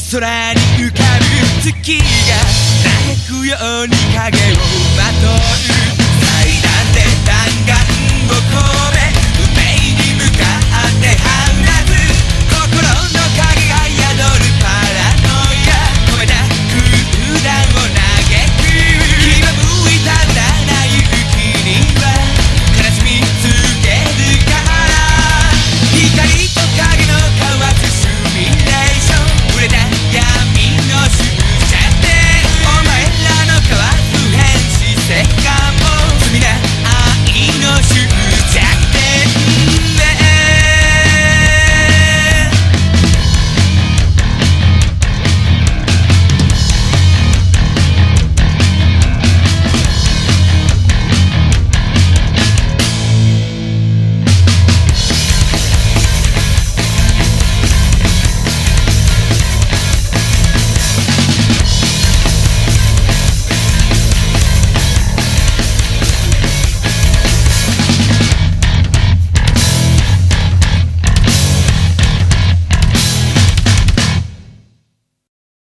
空に浮かぶ月が嘆くように影をまとう